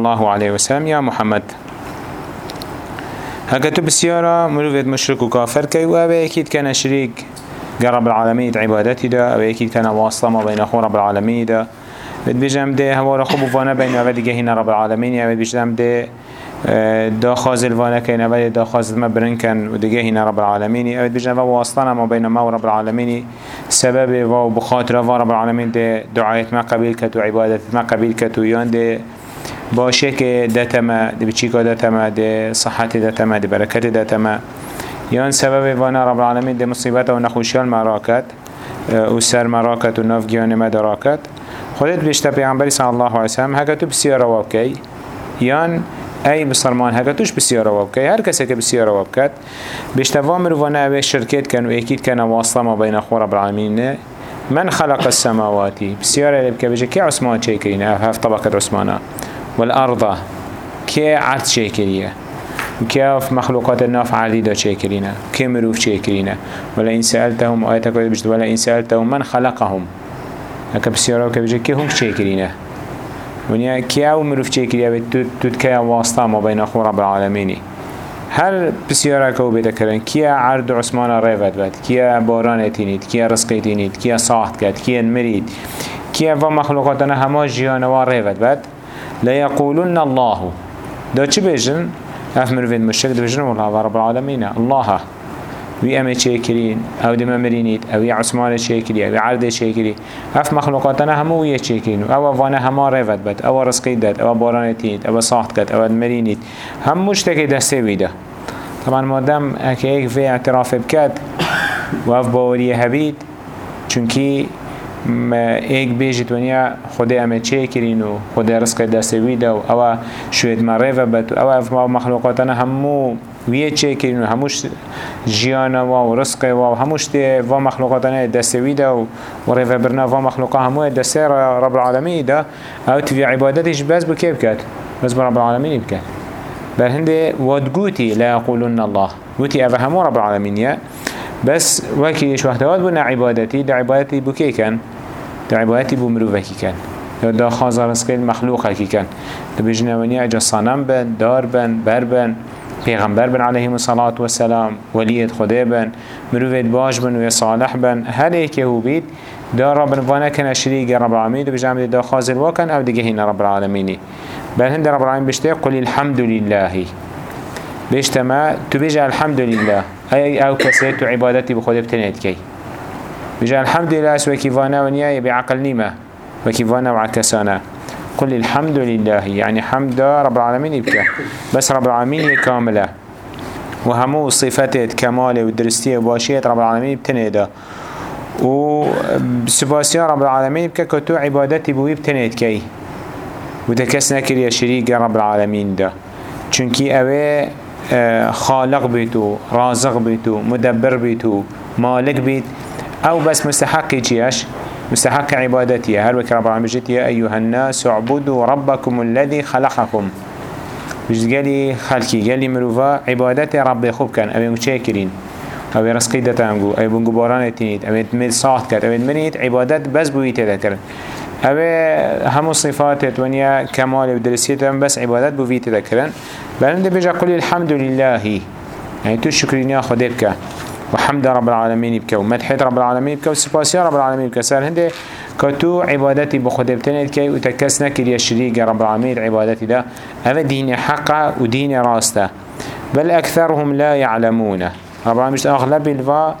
الله عليه وسلم يا محمد تو بسيارة مروفيت مشرك وكافر كي وابا أكيد كان شريك رب العالمين عبادتي دا أو أكيد كان واسطة ما بين اخو رب العالمين دا بد بيجم ده هوا رخو بفانا بين أو دیگه هنا رب العالمين أو بيجم ده دا خازل وأنا كين أو دا خازل ما برنكن و دیگه هنا رب العالمين أو بيجم واسطة ما بين ما و رب العالمين سبب و بخاطر و رب العالمين ده دعايت ما قبيل كتو عبادت ما قبيل كتو يان ده باشه که دتما دی بچیکا دتما دی صحت دتما دی برکت دتما یان سبب وأنا رب العالمین دی مصیبت و نخوشیان مراکت و سر مراکت و ناف گیان مدراکت خودت بیشتر پیغمبری صلی الله علیه وسلم هکا تو بسیار وابکی یان ای بسرمان هکا توش بسیار وابکی هر کسی که بسیار وابکت بیشتر وامر وأنا اوه شرکت کن و اکید کن واسطه ما بین اخو رب العالمین من خلق السماواتی. بسیار لبکه بجه. که عثمان چه کرینه؟ هف طبقه عثمانه. والأرض كي عرض شاكرية كيف مخلوقات الناف عديدة شاكرينة كي مروف شاكرينة ولا إن سألتهم آياتك بجد ولا إن سألتهم من خلقهم. هكا بسيارة وكبجة كي هم شاكرينة ونيا كي أو مروف شاكرية تتكي واسطة ما بين أخو رب العالمين. بسیاره که بیده کرن کیا عرض عثمان ریفت بد کیا باران تینید کیا رزق تینید کیا صاحت کد کیا مرید کیا و مخلوقاتنا همه جیانوار ریفت يقولون الله. دا چه بيجن اف مروفين مشرك دا بيجن والله رب العالمين الله وي امي چيكرين أو دي ممرينيت أو يا عثمان چيكري أو عرض چيكري اف مخلوقاتنا همو وي چيكرين أو وأنا هما رفت بد أو رزقي داد أو بارانتيت أو صاحت كت أو مرينيت هم مشتكي دسته ويدا طبعا مادام اكي ايك في اعتراف بكت واف باوريه هبيت چونكي ایک بیجت ونیا خود امه چه کرین و خود رزق دست ویده و أو شوید مره و بد. أو اف مخلوقاتنا همو ویه چه کرین و هموش جیان و رزق و هموش ده و مخلوقاتنا دست ویده و ریوه برنا و مخلوقا همو دست رب العالمین ده أو توی عبادتش بس بکی بکد بس رب العالمین بکد بل هنده ودقوتي لا يقولون الله. قوتي أفهموا رب العالمين بس وكي شوهدوات بنا عبادتي دا عبادتي بكي كان دا عبادتي بمروفكي كان دا خازا رزق المخلوق كي كان دا بجنوانيا اجا صنم بن دار بن بر بن پیغمبر بن عليهم الصلاة والسلام وليت خده بن مروفت باش بن و صالح بن هر ایک هو بید دا رب وأنا كان شريك رب العالمين دا بجامل دا خازل وكان أو دقه هنا رب العالمين بل هند رب العالمين بشتاق قل الحمد لله بيشتما تبيجع الحمد لله أي أو كسيت عبادتي بخود بتنهد كي. بيجع الحمد لله سوى كيفانا ونياي بعقل نيمة وكيفانا وعكسانا قل الحمد لله يعني حمد رب العالمين يبكى. بس رب العالمين كاملة. وهمو صفات كمال ودرستية وباشية رب العالمين بتنهده و سباسيان رب العالمين بكا كتو عبادتي بوي بتنهد كي. وتكس نكر يا شريك رب العالمين ده چونكي اوه خالق بيتو رازق بيتو مدبر بيتو مالك بيت أو بس مستحق جيش مستحق عبادتي هل وك رب العالمين بجيت يا أيها الناس اعبدوا ربكم الذي خلقكم بجد قالي خلقي قالي مروفا عبادتي ربي خوب كان أبي مشاكرين أبي رزقي دتانجو أبي بنجو باران تنيت أبي تميل صاحت كات أبي تمنيت عبادت بس بوي تذكر أبي هم صفات ونيا كمال ودرسيتهم بس عبادت بوي تذكرن بلند بيجا قل الحمد لله يعني تو شكرين يا خديبك وحمد رب العالمين بك ومدحت رب العالمين بك وسباسيا رب العالمين بك سهل هنده كتو عبادتي بخدبتين كي وتكسنا كريا شريك رب العالمين عبادتي ده هذا دين حقا ودين راسته بل أكثرهم لا يعلمون رب العالمين مش أغلب الفا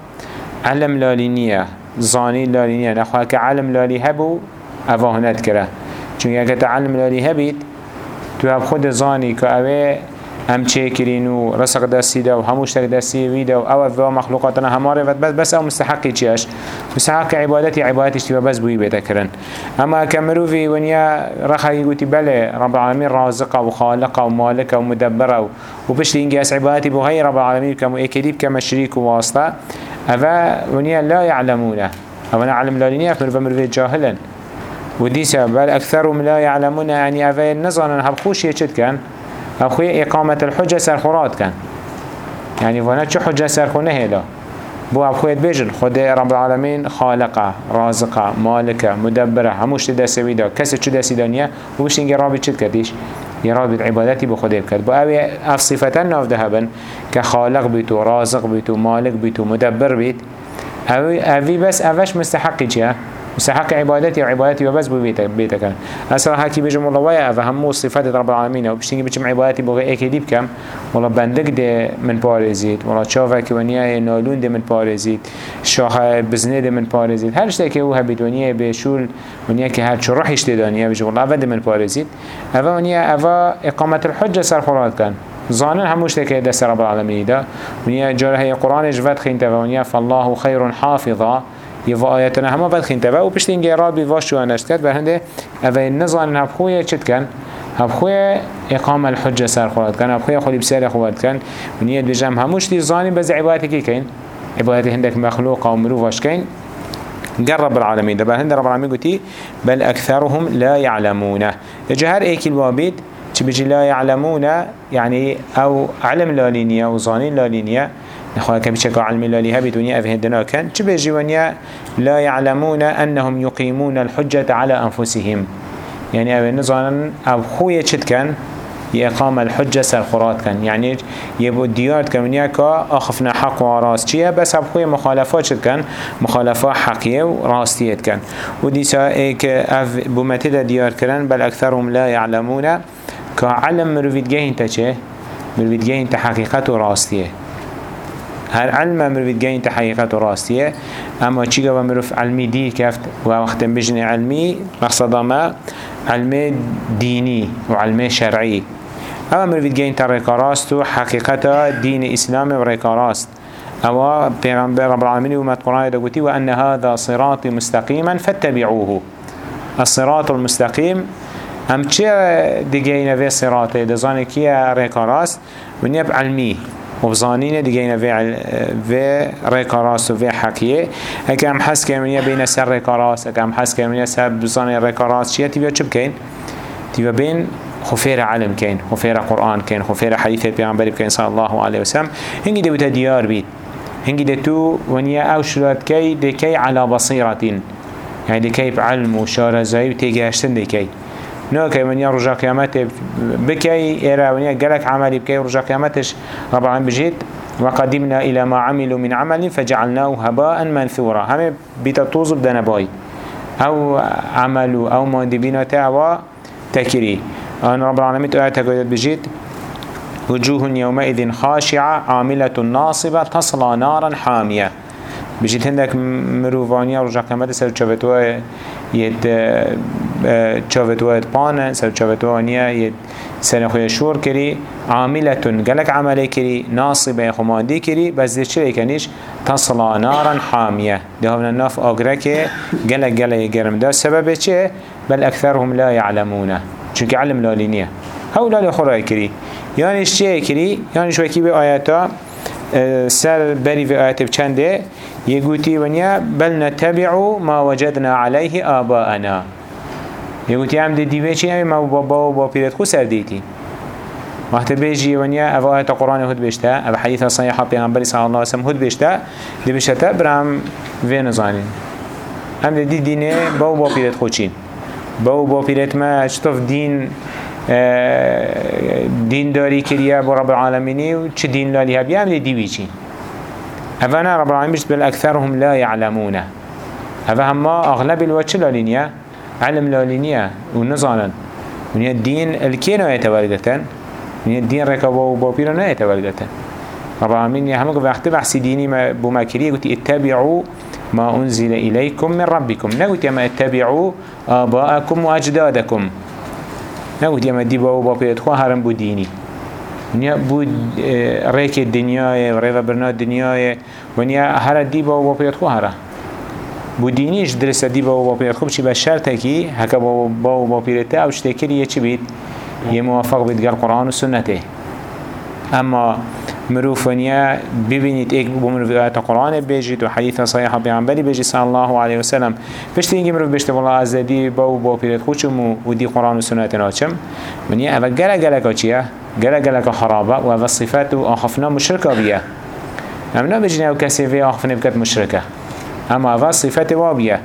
علم لالينية زاني لالينية نخواك علم لالي هبو أفاهنات كره چون اگه تعلم لالي هبيت تو هب خود زاني که اوه هم چه کرین و رسق دستی ده و هموش تک دستی ویده و أو و مخلوقاتنا هماره بس بس أو مستحقی چیش مستحق عبادتی عبادتش تبا بس بوی بیده کرن. اما كمروفي ونيا رخي قوتي بله رب العالمين رازقه وخالقه ومالكه ومدبره وبش لينجاس عبادتي بغير رب العالمين كم اكديب كمشريك وواسطه أفا ونيا لا يعلمونه أو نعلم لا لنيا فمروفي مروفي جاهلا ودي سبب بل أكثرهم لا يعلمون يعني أفا النظر هبخوش يشد كان؟ أخوي إقامة الحجة سرخورات كان؟ يعني فانا شو حجة سرخونه هلا؟ بو أخوي بيجن خد رب العالمين خالقه رازقه مالكه مدبره هموش تدسي بيدا كسي شو دسي دنيا وبش تنجي رابي شد كديش يراد عبادتي بخده بكت بو اوه اف صفتان ناف دهبن كخالق بيتو رازق بيتو مالك بيتو مدبر بيت اوه بس اوش مستحقي چه مستحق عبادتي وعبادتي وبس بو بيتك بيتك. أصلا هكي بيجم الله ويا فهمو صفات رب العالمين. وبشتيني بيجم عبادتي بوغي ايكي دي بكم والله بندق دي من بارزيت والله شافك ونيا نالون دي من بارزيت شاه بزنه دي من بارزيت هر شتاكي هو هبيت ونيا بشول ونيا كي هر شو روح يشتدانيا بيجم الله افا دي من بارزيت افا ونيا افا اقامة الحجة سر خورات كان زانن هموش تكي دست رب العالمين دا. ونيا جاره هي قرآن جفت خينتا ونيا فالله خير حافظا. يفا آياتنا هما بد خين تبا و پشتين گيراد بيواش شو انشت كد برهنده اوه نظان هبخوية چت كن هبخوية اقام الحجة سر خورد كن هبخوية خولي بسر خورد كن ونية بجم هموش دي زاني بز عبادتي كي كين عبادتي هندك مخلوق أو مروفاش كين قرب العالمين ده هند رب العالمين قلتي بل أكثرهم لا يعلمون جهر ايكي الوابد تبجي لا يعلمون يعني أو علم لا لينيا وظانين لا نخواه كبشك علم الله لها بدنيا أفهدنا كان چه جوانيا لا يعلمون أنهم يقيمون الحجة على أنفسهم. يعني أبي نظانا أو خوية چد كان يقام الحجة سرخورات كان. يعني يبو ديار كمنيا كا أخفنا حق وراس چيه بس أب خوية مخالفات شد كان مخالفات حقية وراستيت كان. وديسا إيك أف بومتدا ديار كرن بل أكثرهم لا يعلمون. كعلم مروفيد جاهن تا چه؟ مروفيد جاهن تا وراستيه هر علم مروفيت جاين تحقيقات راستية اما چيگا ومروف علمي دي كفت ووقت بجن علمي مقصد ما علمي ديني وعلمي شرعي. اما مروفيت جاين تريكا راستو حقيقة دين اسلامي وريكا راست أو پیغمبر رب العالمين وما القرآن دقوتي وأن هذا صراط مستقيما فاتبعوه. الصراط المستقيم هم چه دیگه في صراطه؟ دزانه کیه ریکا راست ونیب علمی. وبزانين ديجينا في في ريكاراس وفي حكيه هكا ام حس كمنيا بين سر ريكاراس هكا ام حس كمنيا سر بزاني ريكاراس شيا تبيا چه بكين تبيا بين خفير علم كين خفير قرآن كين خفير حديث البيغمبر بكين صلى الله عليه وسلم. هنجي دي ديار بيت هنجي دي تو ونيا أو شرات كي دي كي على بصيرة يعني دي كي بعلم وشارزاي وتيجي هشتن دي كي ناكي من يا رجا قيامته بكي إيرا ونيا قالك عملي بكي رجا قيامتش رب العالمين بجيت وقدمنا إلى ما عملوا من عمل فجعلناه هباء منثورا. هم بتطوز بدنا باي أو عملوا أو مادبين تعوى تكري أن رب العالمين تقعد بجيت وجوه يومئذ خاشعة عاملة ناصبة تصلى نارا حامية. هندك مروفانيا رجع قيامته سر شفتوه يد واد پانه سر وانیا یه سر خوی شور کری عاملتون گلک عمله کری ناصبه خماندی کری بس ده چه کنیش تصلا نارا حامیه ده هون ناف آگره که گلک گلک گرم ده سبب چه بل اکثرهم لا يعلمونه چونکه علم لالینیه هاو لالی خورای کری یعنی چه کری یعنی شوکی به آیاتا سر بری في آيات بچنده يقولي ونيا بل نتبع ما وجدنا عليه آباءنا. يقولي عم دي ديوه چي همي ما بابا و بابا پیرت خو سر ديتي وقت بيجي ونيا أفا آيات القرآن هد بيشتا أفا حديث صحيحة پیغمبر صلى الله عليه وسلم هد بيشتا دي بيشتا برام في نزانين هم دي دينه بابا بابا پیرت خو چين بابا بابا پیرت ما چطف دين دين داري كريا برب العالمين و چه دين لالي هبيا هم دي بيچين أفانا رب العالمين بل أكثرهم لا يعلمون أفهما أغلب الوجه لالينيا علم لالينيا ونزانا من الدين الكينو يتوالدتن من الدين ركبوا وبابيرا يتوالدتن رب العالمين يا همك وقت بحث ديني بما كريه قلت اتبعوا ما أنزل إليكم من ربكم نقول ما اتبعوا آباءكم وأجدادكم نقول يا ما ديبوا وبابيرتكم هرم بوديني نیا بود ریک دنیای و ریو برنا دنیای و نیا هر دیبا و پیاد خو هره بودینیش درست دیبا و پیاد خوب چی به شرطه کی هکا با با با پیرته أو شتکری یه چی بید؟ یه موافق بید گر قرآن و سنته. اما مروفانيا ببینید ایک بمروف آيات قرآن بيجيت وحديث صحيح بيعنبري بيجي صلى الله عليه وسلم بشت اینگی مروف بشت والله ازدی با و با پیرت خوشم و دی قرآن و سنت ناچم. من یه اول گله گله که چیه؟ گله گله که خرابه و اول صفات و آخفنا مشرکه بیه. هم نبجنه أو کسی وی آخفنه بکت مشرکه. اما اول صفات وابیه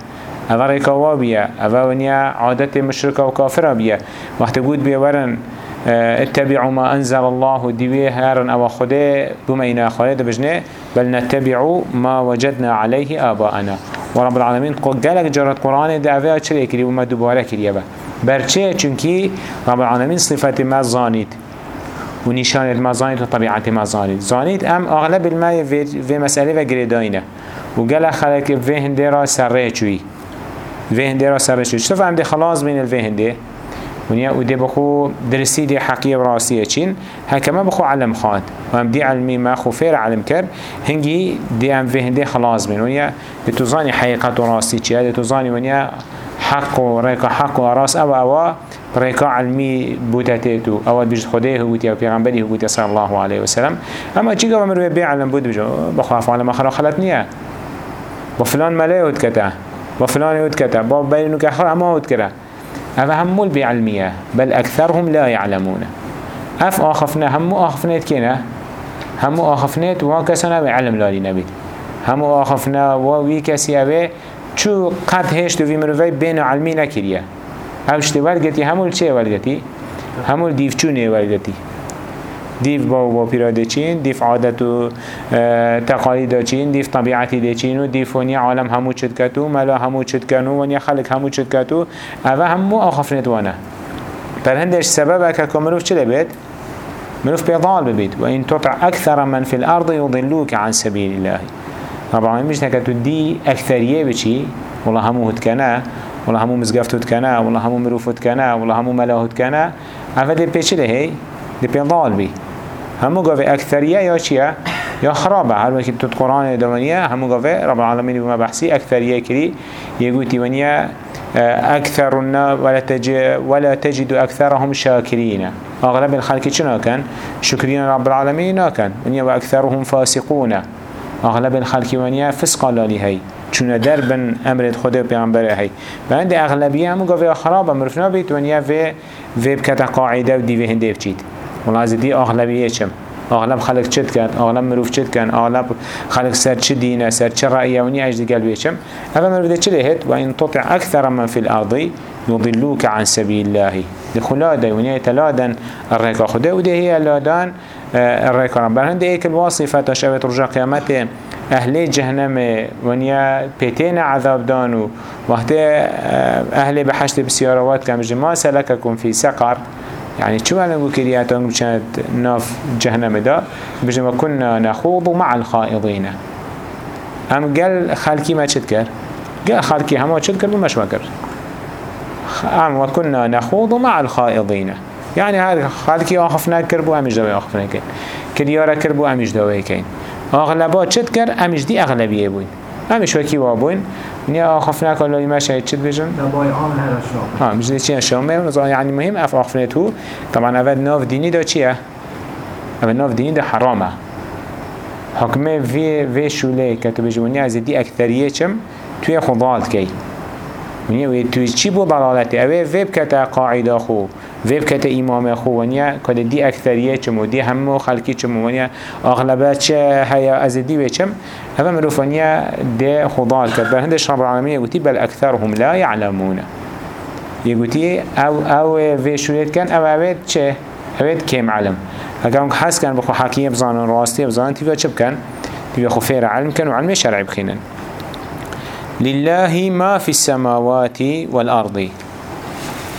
اول ریکا وابیه اول ونیا عادت مشرکه و کافره بیه. وقت بود بیورن آه، اتبعوا ما أنزل الله ديوه هارن أو خده بما إنا خالد بجنه بل نتبعوا ما وجدنا عليه آباءنا. ورب العالمين قالك جرت قرآن دعوه چرا كري وما دوبارة كريه با. برچه؟ چونكي رب العالمين صفات ما زانيت ونشانة ما زانيت وطبيعة ما زانيت زانيت أم أغلب الماء في مسألة وقريداينه وقال خلق في هنده را سره چوي في هنده را سره چوي خلاص بين الفي هنده ونیا و دی بخو درسی دی حقیه براسیه چین. هکما بخو علم خواهد و هم دی علمی ما خو فیر علم کرد هنگی دی هم في هنده خلاص بین. ونیا دی توزانی حقیقت و راستی چیه؟ دی توزانی ونیا حق و ریکا حق و راس أو أو ریکا علمی بودتیتو أو بیجد خوده هوتی و پیغمبری هوتی صلی الله علیه وسلم. اما چی گفت مروی بی علم بود بجو؟ بخواف علم آخر خلط نیه با فلان ملای هود کتا. با فلان هود کتا. با بینو که اما هود کرده هذا همول بعلمية بل أكثرهم لا يعلمون. أف آخفنا همو آخفنات كنا همو آخفنات وكسنا بعلم لالي نبيت همو آخفنا ووي كسي أبي شو قد هشتو في مروفي بين علمي نكريا هاوشتي والقتي همول چه والقتي همول ديفچونه والقتي دیف با با پیراده چین دیف عادت و تقالید چین دیف طبیعتی ده چین و دیف ونیا عالم همو چد کتو ملا همو چد کنو ونیا خلق همو چد کتو اوه همو آخفنت وانه پر هندش سبب اکا کمروف چه بید؟ مروف بيضال ببيت وإن تطع أكثر من في الأرض يضلوك عن سبيل الله. طبعا مش نكتو دي أكثرية بشي والله همو هتكنا والله همو مزقفت هتكنا والله همو مروف هتكنا والله همو ملا هتكنا أفا بيش لهي دي بيضال بي. همو قوة أكثرية يا چيا يا خرابة. هر وقت تد قرآن دوانية همو قوة رب العالمين بما بحثي أكثرية كري يقول تيوانية آه، أكثر ولا تجد, ولا تجد أكثرهم شاكرين. أغلب الخلق شنو كان؟ شكرين رب العالمين كان. ونيا وأكثرهم فاسقون. أغلب الخلق ونيا فسق لالي چون دربن امرت خدا و پیغمبر هی و عند اغلبیه همو گفت خرابة. مرفنا بیت ونیا و و بکت قاعدة و دیوه هنده بچید ملاحظه دی اغلبیه چم؟ آغلب خلق چد کرد؟ آغلب مروف چد کن آغلب خلق سر چه دینه؟ سر چه رأیه؟ ونی اجد قلبیه چم؟ اما مروف ده چه لهت و این تطع اکثر من في الأرض يضلوك عن سبيل الله. دخلا ده ونیا تلادن الرقا خدا و ده هي لادن الرقا رب هند ایک الواصفه تشابت رجا قیامت أهل جهنم ونیا پیتین عذاب دانو وقت أهل بحشت بسیاروات کم جما سلككم في سقر. يعني شو أقول كرياتهم كانت ناف جهنم دا بجمع كنا نخوض مع الخائضين أم قال خالكي ما تشتكر قال خالكي هما تشتكر بمش مكر أم وكنا نخوض مع الخائضين يعني هذا خالكي آخفنا كربو أمش دوي آخفنا كين كريارة كربو أمش دوي كين أغلبات أمش دي أغلبية بوين أمش وكي وابوين یعنی نیا خوف نکن لما شهيد شد بيجن دباي عام هنا الشام اه بجد چي الشام یعنی مهم اف اخفنته طبعا اول ناف دینی دا چیه؟ اول ناف دینی دا حرامه. حکم وی وی شوله تو بجوني از دی اكثريه چم؟ توی خضالت کی. منی وی توی چی بو دلالتی اول وی کتا قاعده خو. ویب کتا امام خو ونیا کده دی اکثریه چمو دی همو خلقی چمو ونیا اغلبه چه هیا از دی وچم هذا مروف ونیا دی خضال کرد بل هندش رب العالمین یگوتی بل اکثرهم لا يعلمون يقولي أو أو في شويت كان أو اويت چه اويت كيم علم اگر اونك حس كان بخو حكيم بزانن راستي بزانن تبقى چه بكن تبقى خو فير علم كان وعلم شرعي بخينن لله ما في السماوات والأرض.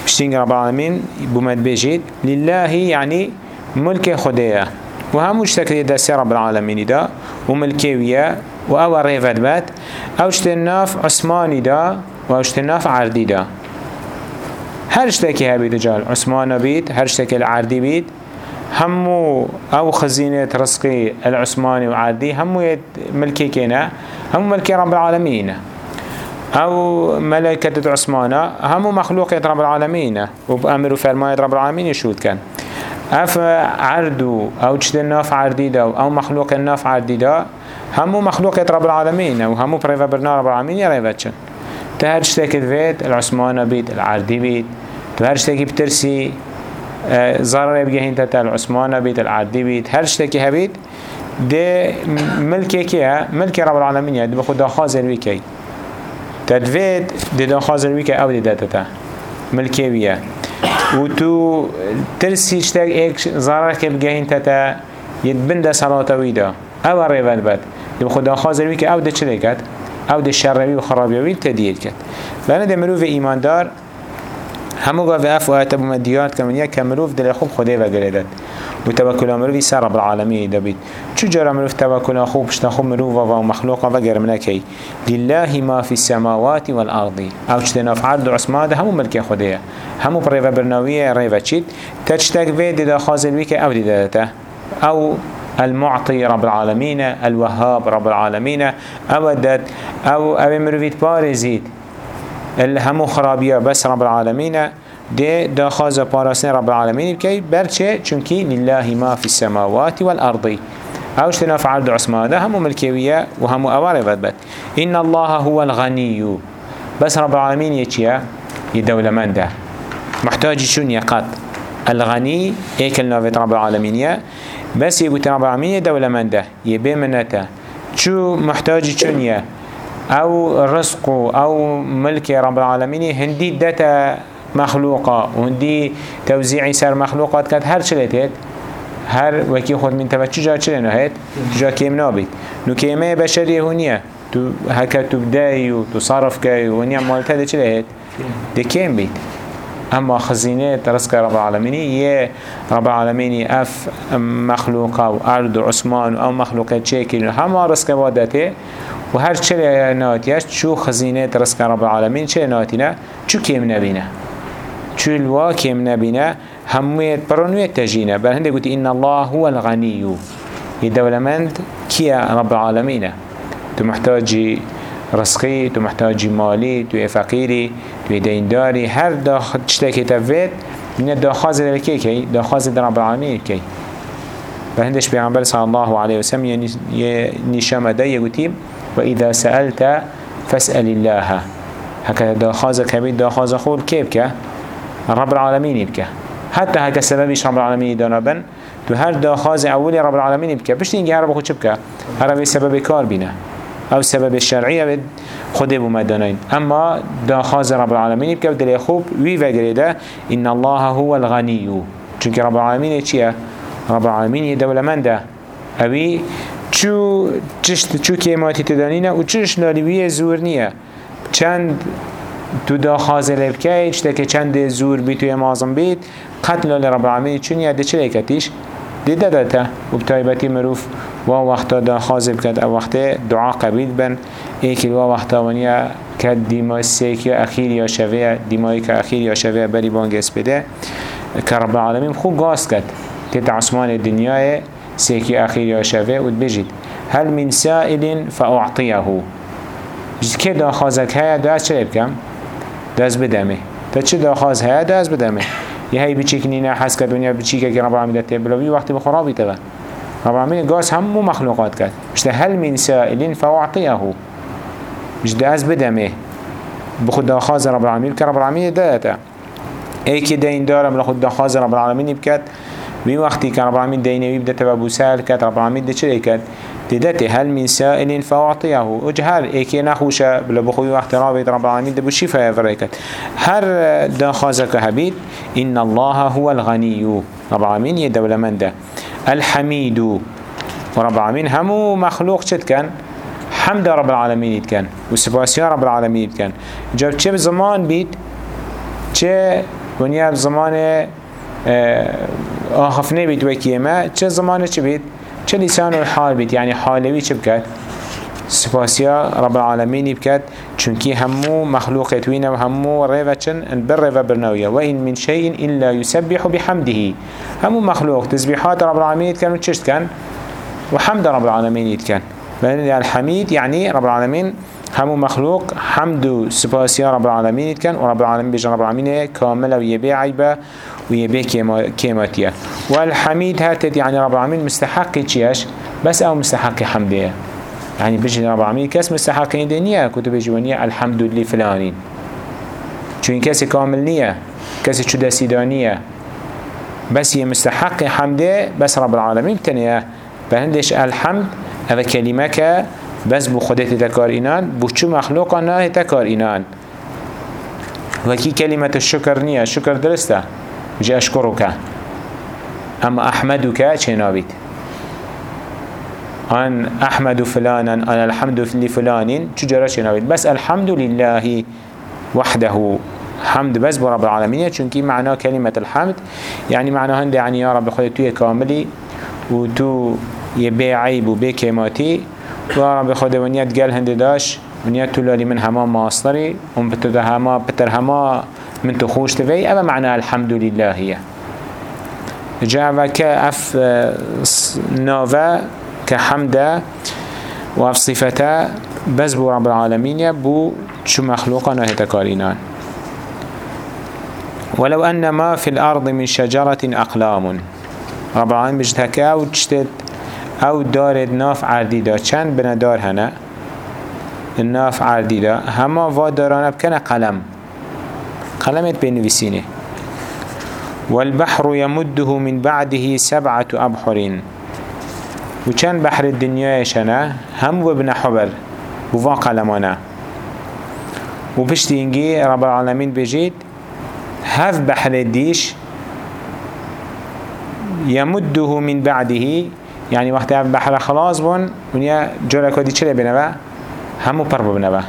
بشتين رب العالمين بمد بيجيد لله يعني ملك خديه وهم مشتكل دسي رب العالمين دا وملكيوية وأو ريفت بات أو اشتناف عثماني دا و اشتناف عردي دا. هر اشتكي هبيد جال عثمان بيت هر اشتكي العردي بيت همو أو خزينة رزقي العثماني وعردي همو ملكي كينا همو ملكي رب العالمين أو ملائكة عثمانة همو مخلوق رب العالمين. وبأمر وفرماية رب العالمين يشود كان. أف عردو أو چه ناف عردي دا أو مخلوق ناف عردي دا همو مخلوق رب العالمين. وهمو بريفا برنا رب العالمين يريفا چن تهر شتاك الفيت العثمانة بيت العردي بيت. تهر شتاكي بترسي ضرر بجهين تتا العثمانة بيت العردي بيت. هر شتاكي هبيت ده ملكي كيها ملكي رب العالمين يعني بخدا خازر ويكي تدفيد دي دا خازر ويكي أو دي داتتا ملكي ويا و تو ترسی چتک ایک ضرر که بگهین تتا ید بند صلاة ویدا أو ریوال بد دم خدا خازر وی که أو ده چلی کد أو ده شروی و خرابی تدید کد لأنه ده مروف ایماندار همو قاف اف و اتبو مدیات کمونیا که مروف دل خوب خوده و گریدد و توکل مروفی سر رب العالمین دبید چو جرا مروف توکل خوب شتا خوب مروف و مخلوق و گرم نکی. لله ما في السماوات والارض أو چتنا فعل دو عثمان همو ملک خوده همو ریو برناویه ریو چید تچتک وید دا خازل که أو دیدتا أو المعطي رب العالمين الوهاب رب العالمين أودت أو أبي مروفيت بارزيد الهمو خرابية بس رب العالمين ده دا خازه پاراستن رب العالمين بكي برچه چونكي لله ما في السماوات والأرض اوش تناف عرض عثمان ده همو ملكيوية وهمو أواري بدبت إن الله هو الغني بس رب العالمين يتيا يدولة من ده محتاج شون يقط الغني ايكل نافت رب العالمين بس يقول رب العالمين دولة من ده يبي منته شو محتاج شون يا أو رزق أو ملك رب العالمين. هندي داتا مخلوقة وهندي توزيعي سر مخلوقات كانت هر چلتت هر وكي خود من تبا چجا چلي نهيت چجا كيم نابيت. نو كيمة بشري هونية تو هكا تبدأي و تصرف كي ونيا مالتا دي چلي هيت دي كيم بيت. أما خزينة رزق رب العالمين يه رب العالمين أف مخلوقة و ارض عثمان أو مخلوقات شكل هما رزق وادته. و هر چه ناتیش چو خزینه رزق رب العالمین چه ناتینا؟ چو کم نبینه؟ چو الوا کم نبینه؟ همویت برانویت تجینه. بل هنده قلت إن الله هو الغني يدولمند كيا رب العالمين تو محتاجي رزقي تو محتاجي مالي تو فقيري تو دينداري هر دا تشتكي تفيد من داخاز لكي كي داخاز رب العالمين كي فهندش بيغمبر صلى الله عليه وسلم ينشام دا يقول وإذا سألت فاسأل الله. هكذا داخاز كبير داخاز خول كيف كه رب العالمين يبكى حتى هكا سببش رب العالمين دانبن تو هر داخاز أولي رب العالمين يبكى بش نيجي هرب خود شبكى هرب سبب كار بينا أو سبب الشرعية بد خده بمدانين أما داخاز رب العالمين يبكى بدل خوب وي وقريده إن الله هو الغني چونك رب العالمين چيه رب العالمين يدولة من ده أوي چو چشت چو کیماتی تدانینه و چش لالیوی زور نیه. چند تو دا خازل بکی چته که چند زور بی توی مازم بید قتل رب العالمین چون یاده چه لیکتیش دیده داتا و بتایبتی مروف و وقتا دا خازل بکد او وقت دعا قبیل بن. ایکل و وقتا ونیا کد دیما سیکی اخیر یا شوه دیمایی که اخیر یا شوه بری بانگس بده. که رب العالمین خوب گاز کد تیت عثمان دنیای سيكي أخير يا شفاء وتبجد هل من سائل فأعطيه جد كي داخازك هيا داز چه بكم داز بدمه. تا چه داخاز هيا داز بدمه؟ یه هی بچیک نینا حس کرد دنیا بچیک که رب العالمین دته بلوی وقتی بخرابی تبا رب العالمین گاز همو مخلوقات کرد. مشته هل من سائل فأعطيه مش داز بدمه. بخود داخاز رب العالمین که رب العالمین داتا ای که دین دارم لخود داخاز رب العالمین بکد. بي وقتي كان رب العالمين دينوي بدأت بابو سهل كات رب العالمين ده تدته هل من سائل فأعطيه. وجهر إيكي نخوشة بلا بخوي وقت رابط رب العالمين ده بشفاء فريكت. هر داخازك هبيت إن الله هو الغني. رب العالمين يدول من ده؟ الحميد. ورب العالمين همو مخلوق چد كان حمد رب العالمين يتكن وسباسيا رب العالمين يتكن جاب چه بزمان بيت چه ونيا بزمان آخفنه بید وکیمه؟ چه زمانه چه بید چه لسان الحال بید یعنی حالوی چه بکد سپاسیا رب العالمین بکد چونکی همو مخلوقت وینه و همو ریوه چن البر ریوه برنویه و این من شیء الا يسبح بحمده. همو مخلوق تسبیحات رب العالمین کن و چشت کن و حمد رب العالمین کن الحميد يعني رب العالمين همو مخلوق حمد و سپاسیا رب العالمین کن و رب العالمین بجن رب العالمین کامل و یبی عیبه ويبي كيماتيا والحميد هاتت يعني رب العالمين مستحق تشيش بس أو مستحق حمدية يعني بيجي رب العالمين كاس مستحق دنيا كتب جوانية الحمد لله فلانين چون كاس كامل نية كاس چودا سيدانية بس هي مستحق حمده بس رب العالمين تنيا بهندش الحمد هذا كلمة بس بو خودت تكار إنان بو چو مخلوقا نه تكار إنان. وكي كلمة الشكر نية الشكر درسته بجي أشكرك. أما أحمدك چه نابید أن أحمد فلانا أنا الحمد لفلان چجرا چه نابید بس الحمد لله وحده حمد بس برب العالمين چونكي معنى كلمة الحمد يعني معنى هند يعني يا رب خودت توي كاملي وتو يبي عيب وبي كيماتي ويا رب خود قال هند داش ونيت تولالي من هما ماصري ومن بتر هما بتر هما من تخوش تفي أما معنى الحمد لله جاء كأف نوفا كحمد وأف صفتا بس بو رب العالمين بو شو مخلوقنا هتكارينان ولو أن ما في الأرض من شجرة أقلام. رب العالمين بجتك أو تشتت أو دارد ناف عردي دا چند بنا دار هنا؟ الناف عردي دا هما واداران بكنا قلم. قلمت بينويسينه والبحر يمده من بعده سبعة أبحر وچند بحر الدنيا شنا هم وابن حبر وفا قلمانا وبشتينجي رب العالمين بجيت هف بحر ديش يمده من بعده يعني وقت بحر خلاص بون ونيا جركا دي چلي بنوا همو پر بنوا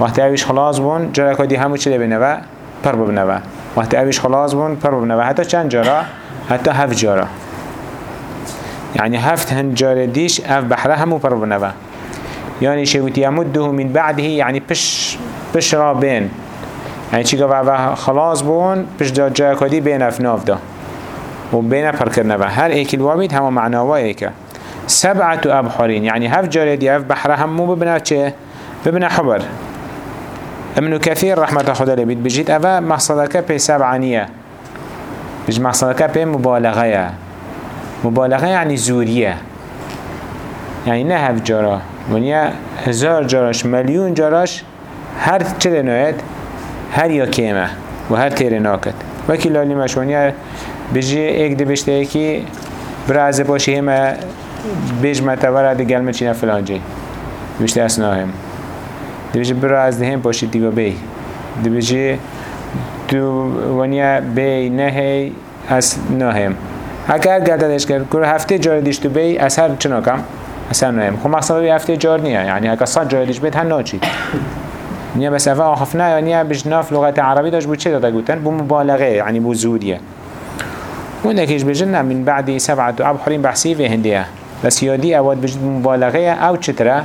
وقت هفش خلاص بون جركا دي همو چلي بنوا پر بنوا وقتی اویش خلاص بون پر ببنه و حتی چند جارا؟ حتی هفت جارا. يعني هفت هنجار دیش اف یعنی وبربنبا يعني شوت يمده من بعده يعني یعنی پش را بین. يعني چی گفت؟ خلاص بون پش دا جای کدی بین افناف دا. و بین پر کرنبا هر ایکی الوابید همه معناوه ایکه. سبعت ابحرین. يعني هفت جار دی اف بحره مو ببنا چه؟ ببنا حبر. ابن كثير رحمة خدا لبيت بجيت أفا مقصدك بي سبعانية. بج مقصدك بي مبالغة مبالغة يعني زورية. يعني نه هف جارا ونیا هزار جاراش مليون جاراش هر چه نوید هر یا کیمه و هر تیره ناکد وکی لالی مشونیه بجی ایک دی بشته ایکی برا از باشی همه بیج متوره دی گلمه چینه فلان جی. بشته اسنا هم بجی برا از دی هم باشی دیگه بی بجی تو ونیا بی نهی از نهم اگر گرددش کرد که هفته جار دیش تو بی از هر چنا کم از هر نهم خب مقصد هفته جار نیه یعنی اگر صد جار دیش بید هر ناچید نیا بس افا آخفنا یا نیا بجناف لغت عربی داشت بود چه داده گوتن بو مبالغه يعني بو زودیه ونكيش بجنة من بعد سبعة أبحرين بحسي في هندية بس يادي أود بجد مبالغة أو چترة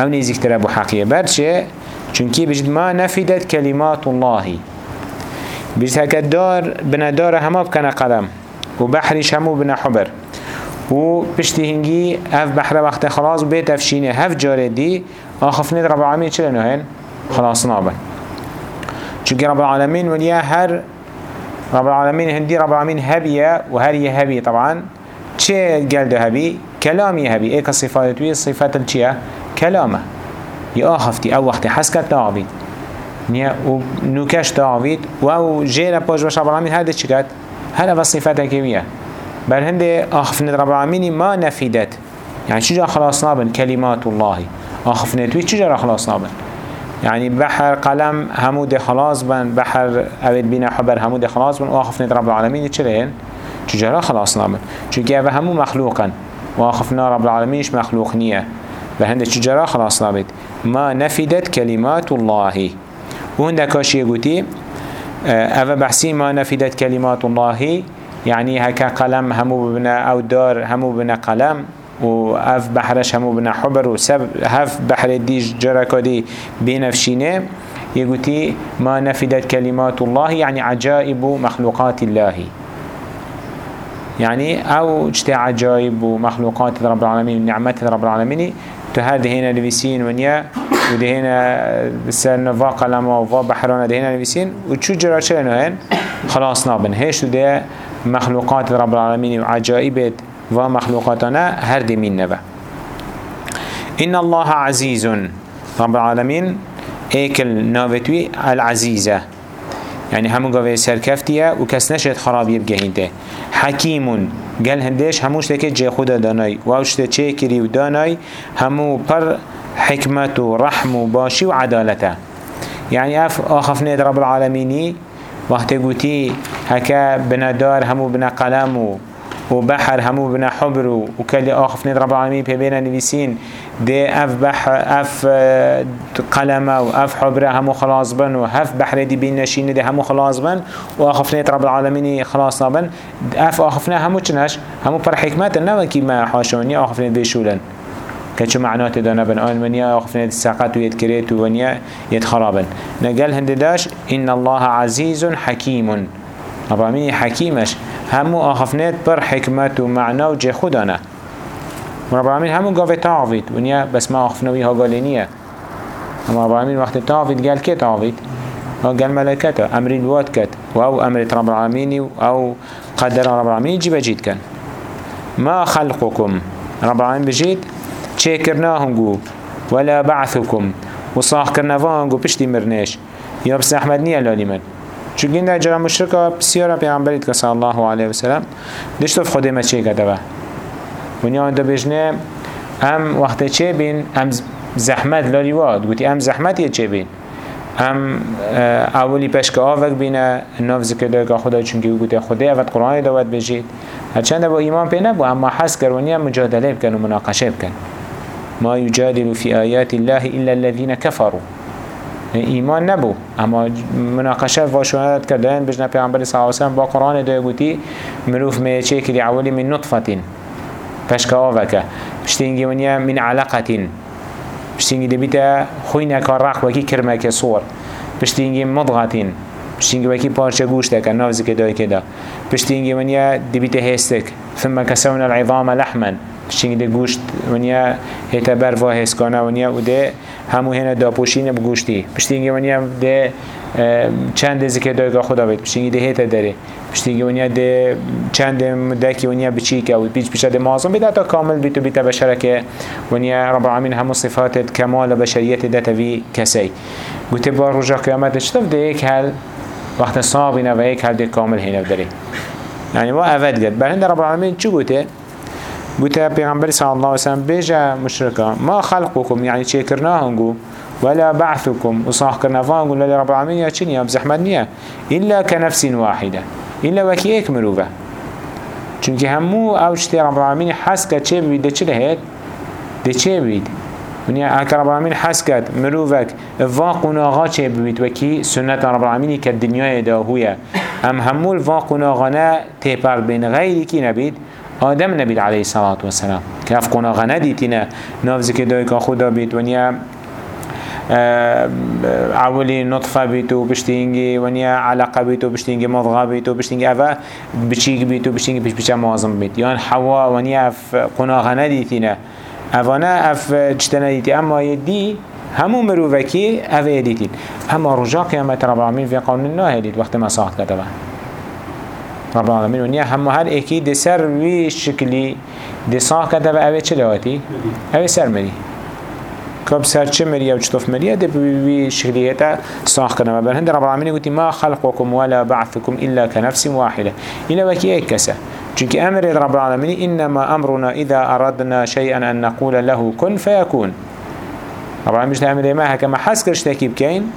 أو نيزيك ترى بو حقية برشة چونكي بجد ما نفدت كلمات الله بجد هكا دار بنا دار هما بكنا قلم وبحرش همو بنا حبر و پشتی هنگی اف بحر وقت خلاص بيت افشينه هف جاره دي آخفنید رب العالمين چه نهين خلاص نابن چونك رب العالمين وليا هر رب العالمين هندي رب العالمين هبية وهر يهبي طبعا چه قال ده هبي كلام يهبي ايك الصفات وي الصفات الچيه كلامه يا آخفتي أو وقت حسكت تعبيد نيا و نوكش تعبيد و أو جيرا باش باش رب العالمين هذا چكت هذا بصفاته كمية بل هندي آخفنید رب العالمين ما نفيدت يعني شجا خلاص نابن؟ كلمات الله آخفنید وي شجا خلاص نابن؟ يعني بحر قلم همود خلاص بن بحر اوید بین حبر همود خلاص بن واخفنا رب العالمين چرين چجرا خلاص نامن چونکه اوه همو مخلوقا واخفنا رب العالمينش مخلوق نیه. و هنده چجرا خلاص نامد ما نفدت كلمات الله. وهنده كاشيه قوتي اوه بحثي ما نفدت كلمات الله يعني هكا قلم همو بنا أو دار همو بنا قلم و اف بحرش همو بنا حبر و سب هف بحر دیش جرکا دی بنفشینه يقولي ما نفدت كلمات الله يعني عجائب مخلوقات الله. يعني أو اجتى عجائب مخلوقات رب العالمين ونعمات رب العالمين تهاد هنا لبسين ونيا ودهنا سر نفاق لما وفا بحرانا دهنا لبسين وشو جرى شلنو هن خلاص نابن. هيش ده مخلوقات رب العالمين وعجائبت و مخلوقاتنا هر دي من نبا. إن الله عزيز رب العالمين إيكل نافتوي العزيزة. يعني همو قوي سركفتية وكس نشد خراب يبقى هنده حكيم قال هندش هموش لكي جي خدا داناي واوش تشي كري وداناي همو بر حكمة ورحم وباشي وعدالته يعني اف آخفنيت رب العالميني وقت قوتي هكا بنا همو بنا قلم وبحر همو بنا حبر وكل آخف ند رب العالمين بيبينا نفسين دي أف بحر أف قلمة و أف حبرة همو خلاص بن و هف بحر دي بين نشين دي همو خلاص بن و آخفنيت رب العالمين خلاص بن أف آخفنا همو چنش همو پر حكمت نو كي ما حاشوني آخفنيت بيشولن. كچو معنات دانا بن آن ونيا و يتكريت ونيا يتخرابن نقل هندداش إن الله عزيز حكيم. رب العالمين حكيمش. همو آخفنيت پر حكمت و معنا و جي خدانه رب العالمين همو قاوه تعويد ونيا بس ما أخفنوي ها قالينية اما رب العالمين وقت تعويد قال كي ها قال ملكته أمر الواد كت أو أمر رب العالمين أو قدر رب العالمين جيب جيد كان ما خلقكم رب العالمين بجيد تشكرناهم جو ولا بعثكم وصاح كرناهم جو بشتي مرناش يا بس أحمد نيا لالي من. چون گنده جرا مشرکا بسیارا پیغمبرید که صلی الله علیه وسلم دشتف خودی ما چه کده ونیا دا بجنه ام وقت چه بین؟ ام زحمت لالی واد. گوتی ام زحمت یه چه بین؟ ام اولی پشک آوک بینه ناف ذکر داره که خدا چونکه گوتی خدا اول قرآن داود بجید. هرچند با ایمان پی نبو اما حس کر ونیا مجادله بکن و مناقشه بکن. ما يجادل في آيات الله إلا الذين كفروا ایمان نبو اما مناقشه و کردن بجنه پیغمبر صلی الله علیه با قرآن داره گوتی مروف میچه کلی اولی من نطفتین. پشکا آوکه پشتینگی ونیا من علاقتين پشتینگی دبیتا خوی نکار رق وکی کرمک صور. پشتینگی مضغتين پشتینگی وکی پارچه گوشته که نافذ که دای کدا پشتینگی ونیا دبیتا هستک. ثم كسونا العظام لحما پشتینگی ده گوشت ونیا هیتا بروا هسکانا ونیا و ده همو هنه داپوشین بگوشتی پشتینگی ونیا ده چند ذکر دایگاه خدا بید پشتینگی ده هیتا داره. پشتیگی ونیا ده چند مدکی ونیا بچی که و پیچ پیچه ده معظم بیده تا کامل بیتو بیتا بشره که ونیا رب العالمین همو صفات کمال بشریت ده توی کسی. گوته با رجا قیامت چطف ده یک حل وقت صابینه و یک حل ده کامل هینه داره. يعني ما أفاد قد بل هند رب العالمين شو قوته قوته پیغمبر صلى الله عليه وسلم بيجا مشركا ما خلقكم يعني شكرناهم قو ولا بعثكم وصاح كرنا فانقو لرب العالمين يا چنيا بزحمت نيا إلا كنفس واحدة. إلا وكي ايك مروفه چونك همو أو چتي رب العالمين حس كد چه بيد ده چه لهت ده چه بيد ونیا اگر رب العالمین حس کرد مروفک واقع چه بید وکی سنت رب العالمینی که دنیای داهویه. ام همول واقع نه تیپر بین غیری کی نبید؟ آدم نبید علیه الصلاة والسلام. که اف قناغه ندیتینه نافذ که دایکا خدا بید ونیا اولی نطفه بیتو بشتینگی ونیا علاقه بیتو بشتینگی مضغه بیتو بشتینگی اوه بچیگ بیتو بشتینگی پیش پیش معظم بیت یان حوا ونیا اف قناغه ندیتینه اوانه اف جتنه دیتی اما یدی همو مروفکی اوه یدیتین اما رجا قیامت رب العالمین فی قانون ناهدید وقت ما کتبه رب العالمین ونیا همو هر اکی دی سر وی شکلی دی ساخت کتبه اوه چه لواتی؟ اوه سر مری كاب سر چه مريا و چطف مريا ده بي شغليتا صاح كنا ما هند رب العالمين قلت ما خلقكم ولا بعثكم إلا كنفس واحدة إلا وكي ايك كسا چونك أمر رب العالمين إنما أمرنا إذا أردنا شيئا أن نقول له كن فيكون رب العالمين مش أمر ما ما حس كرش تكيب كين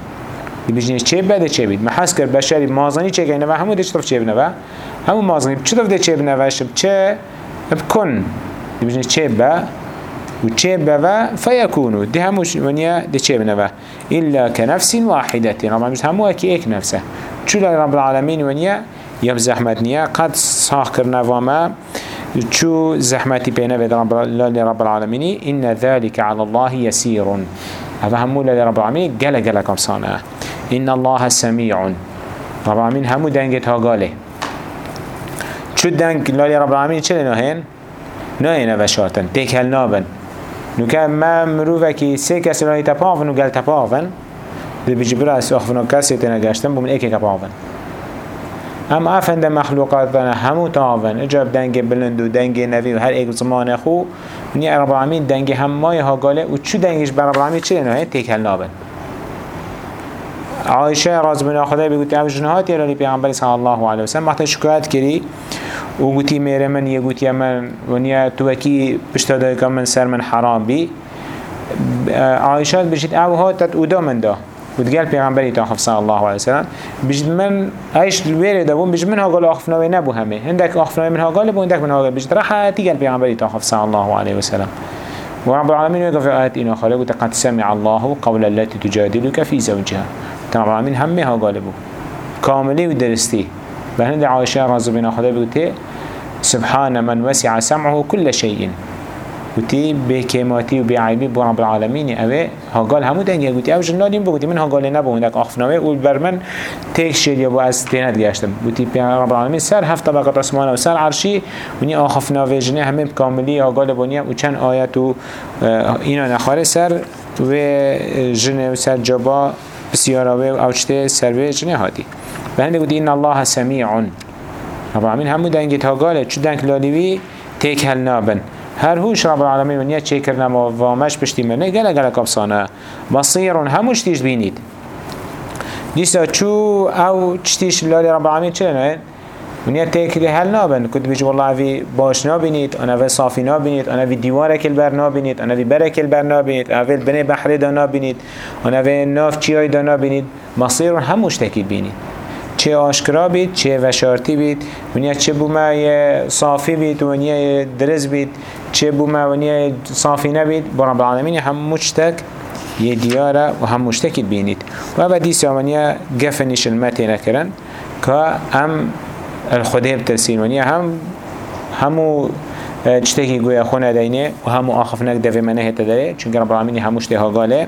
بيجني چه بده چه بید محس کرد بشری مازنی چه گینه و همو ده چطف چه بنوه همو مازنی چطف ده چه بنوه شب؟ چه بکن. بيجني چه به و چه بوا فيكونوا دي هموش ونيا دي چه بنوا إلا كنفس واحدة. رب مش همو اكي ايك نفسه چو رب العالمين ونيا يم زحمت نيا قد صاح كرنا وما شو زحمتي بينا بيد رب, رب العالمين إن ذلك على الله يسير. هذا همو لرب العالمين قال كم صانع إن الله سميع. رب العالمين همو دنگت ها قاله شو دنگ لالي رب العالمين چه لنهين؟ نهين وشارتن تيك نابن. نوکه ما مروفه که سه کسی رای تپاون و گل تپاون دی بجی برا از اخفنا کسی تینا گشتن بومن ایکی تپاون اما افنده مخلوقات بنا همو تاون اجاب دنگ بلند و دنگ نوی و هر ایک زمان خو. نی رب العالمین دنگ همای ها گاله و چو دنگش بر رب العالمین چه نوعه تیکل نابن. عایشه راز بنا خدای بگوتی او جنهات یرالی پیغمبر صلی الله علیه وسلم وقتی شکایت کری و گوتی میره من یه گوتی من ونیا تو وکی پشتادای که من سر من حرام بی عایشات بشید أو ها تت اودا من دا وتقال پیغمبری تا صلى الله عليه وسلم. بجد من إيش الوير دابون بجد منها قال اخفناوي نبو همه هندك اخفناوي منها قال بو هندك منها قال بجد راح تقال پیغمبری تا صلى الله عليه وسلم. ورب العالمين في آيات إنا خالق قد سمع الله قول التي تجادلك في زوجها. رب العالمين همها قالبو كاملي ودرستي و هند عایشه رضی بنا خدا بگوته سبحان من وسع سمعه كل شيء و بكماتي وبعيبي برب العالمين اوه هاقال همو دنگه گوتي او جنالين بگوتي من هاقال نبو هندك آخفنامه اول بر من تيك شير يبو از تيند گشتم گوتي رب العالمين سر هفت طبقات اسمانه و سر عرشي وني آخفنامه جنه همه ها قال بنيه و چند آيات و اینا نخاره سر و جنه و سر جبا بسیاراوه و اوچته سر به جنه هادی هاتي بهنده قلتي إن الله سميع رب العالمين همو دنگه تا قاله چو دنگ لالیوی تيك هل نابن. هر هوش رب العالمين ونیا چه کرنا و وامش پشتی منه گله گله کبسانه بصیرون هموش تیش بینید. دیسا چو او چتیش لالی رب العالمین چه نه؟ ونیا تکلی هل نابن. کد بیج والله اوی باش نابینید انا وی صافی نابینید انا وی دیوار کل بر نابینید انا وی بر کل بر نابینید انا بنه بحری دا نابینید انا وی ناف چیای دا نابینید. مصیرون هموش بینید. چه آشکرا بید چه وشارتی بید ونیا چه بوما صافی بید ونیا درز بید. چه بوما ونیا صافی نبید. برام العالمین هم مشتک یه دیاره و هم مشتکید بینید. و بعدی سامنیا گفنش المتی نکرن که هم الخده بترسین ونیا هم همو چتکی گویا خونه دینه و همو آخف نک دوی منه هتا داره چونکه رب العالمین هموش تها قاله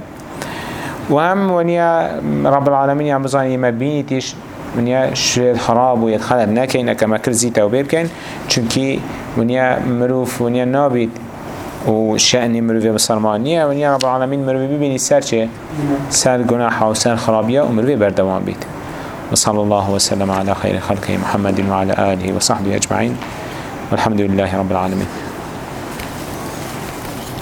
و هم ونیا رب العالمین هم بزانی مبینیتش ونیا شوید خراب و یدخلت نکین اکا مکر زی توبه بکن چونکی ونیا مروف ونیا نابید و شأن مروفی بسرمانیه ونیا رب العالمین مروفی ببینی سر چه؟ سر گناح و سر خرابیه و مروفی بردوان بید وصلى الله وسلم على خير خلقه محمد وعلى آله وصحبه أجمعين. والحمد لله رب العالمين.